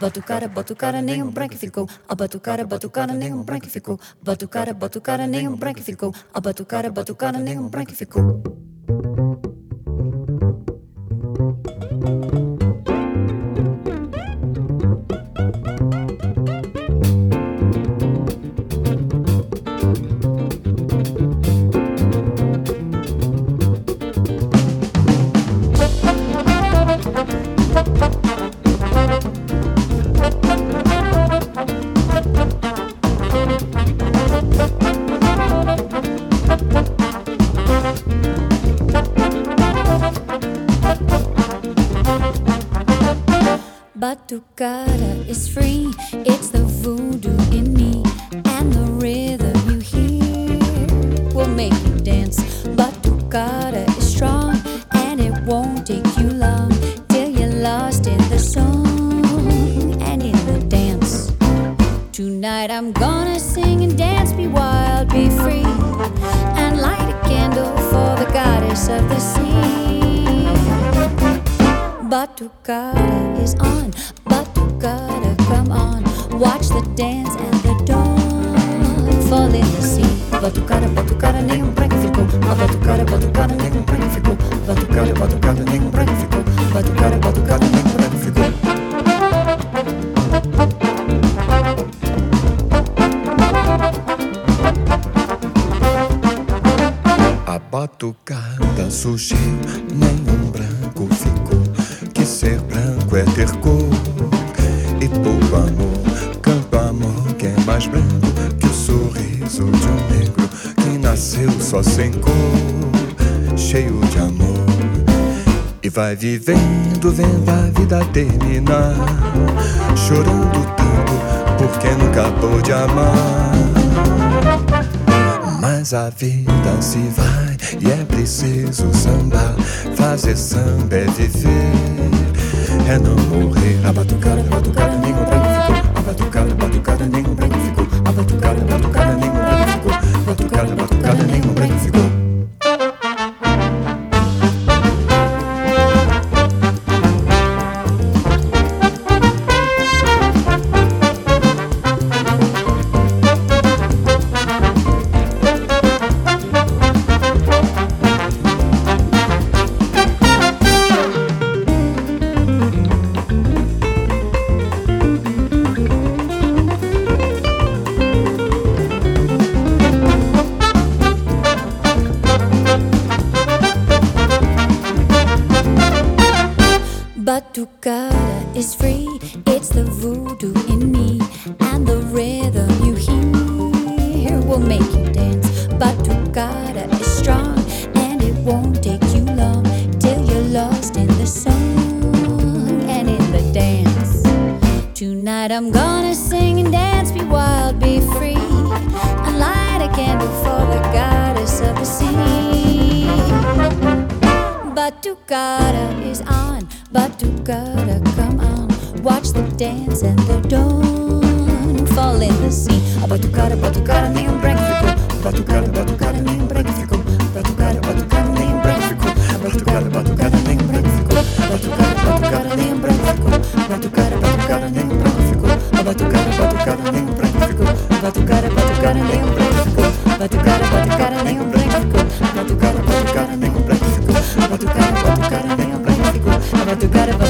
Batucada, batucada, nenhum branco ficou. A batucada, batucada, nenhum branco ficou. Batucada, batucada, nenhum branco ficou. A batucada, batucada, nenhum branco ficou. Batucada is free, it's the voodoo in me, and the rhythm you hear will make you dance. Batucada is strong, and it won't take you long till you're lost in the song and in the dance. Tonight I'm gonna sing and dance, be wild, be free, and light a candle for the goddess of the sea. Batucada is on, Batucada, come on. Watch the dance and the dawn fall in the sea. Batucada, Batucada, nenhum branco ficou. A Batucada, Batucada, nenhum branco ficou. Batucada, Batucada, nenhum branco ficou. Batucada, Batucada, nenhum branco ficou. A batucada surgiu, nenhum branco negro que nasceu só sem cor, cheio de amor. E vai vivendo, vendo a vida terminar, chorando tanto porque nunca pôde amar. Mas a vida se vai e é preciso sambar. Fazer samba é viver, é não morrer. A batucada, batucada, nenhum branco ficou. A batucada, batucada, nenhum branco ficou. A batucada, batucada, batucada, Batucada is free, it's the voodoo in me, and the rhythm you hear will make you dance. Batucada is strong, and it won't take you long till you're lost in the song and in the dance. Tonight I'm gonna sing and dance, be wild, be free, and light a candle for the goddess of the sea. Batucada is on, Batucada, come on. Watch the dance and the dawn fall in the sea. Batucada, Batucada, nenhum branco ficou. Batucada, Batucada, nenhum branco ficou. Batucada, Batucada, nenhum branco ficou. Batucada, Batucada, nenhum branco ficou. Batucada, Batucada, nenhum branco ficou. Batucada, Batucada, nenhum branco ficou. Batucada, Batucada, nenhum branco ficou. Batucada, nenhum branco ficou. Batucada,